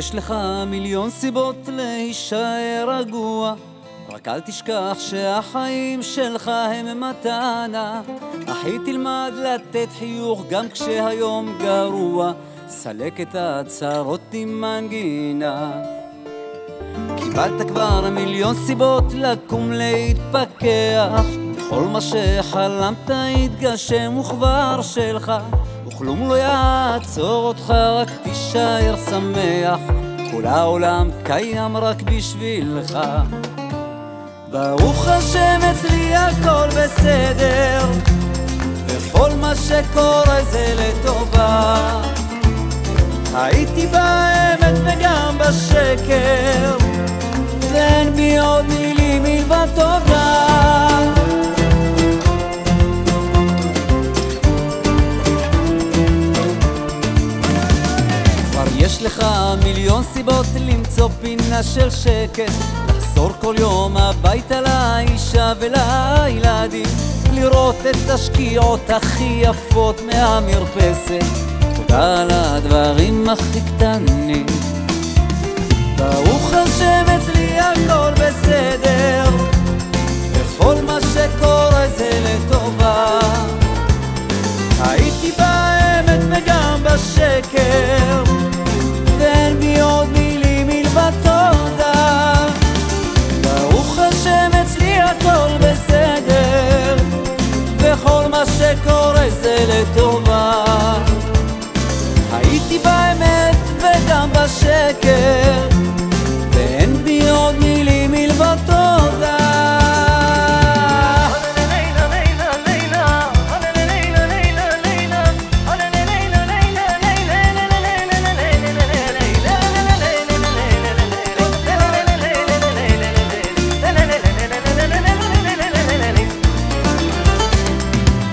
ויש לך מיליון סיבות להישאר רגוע רק אל תשכח שהחיים שלך הם מתנה. אחי תלמד לתת חיוך גם כשהיום גרוע סלק את הצרות עם מנגינה. קיבלת כבר מיליון סיבות לקום להתפכח כל מה שחלמת יתגשם וכבר שלך וכלום לא יעצור אותך, רק תישאר שמח. כל העולם קיים רק בשבילך. ברוך השם אצלי הכל בסדר וכל מה שקורה זה לטובה. הייתי באמת וגם בשקר ואין בי עוד מילים מלבד תודה לך מיליון סיבות למצוא פינה של שקט. לחזור כל יום הביתה לאישה ולילדים לראות את השקיעות הכי יפות מהמרפסת. תודה על הדברים הכי קטנים. ברוך השם אצלי הכל בסדר. וכל מה שקורה זה לטובה. הייתי באמת וגם בשקר בשקר ואין בי עוד מילים מלבד תודה.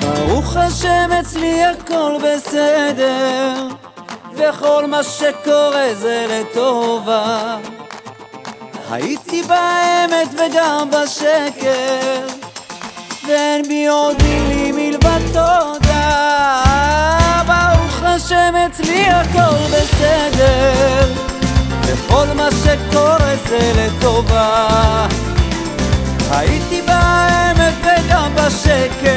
ברוך השם אצלי הכל בסדר וכל מה שקורה זה לטובה. הייתי באמת וגם בשקר ואין בי עוד מילים מלבד תודה. ברוך השם אצלי הכל בסדר וכל מה שקורה זה לטובה. הייתי באמת וגם בשקר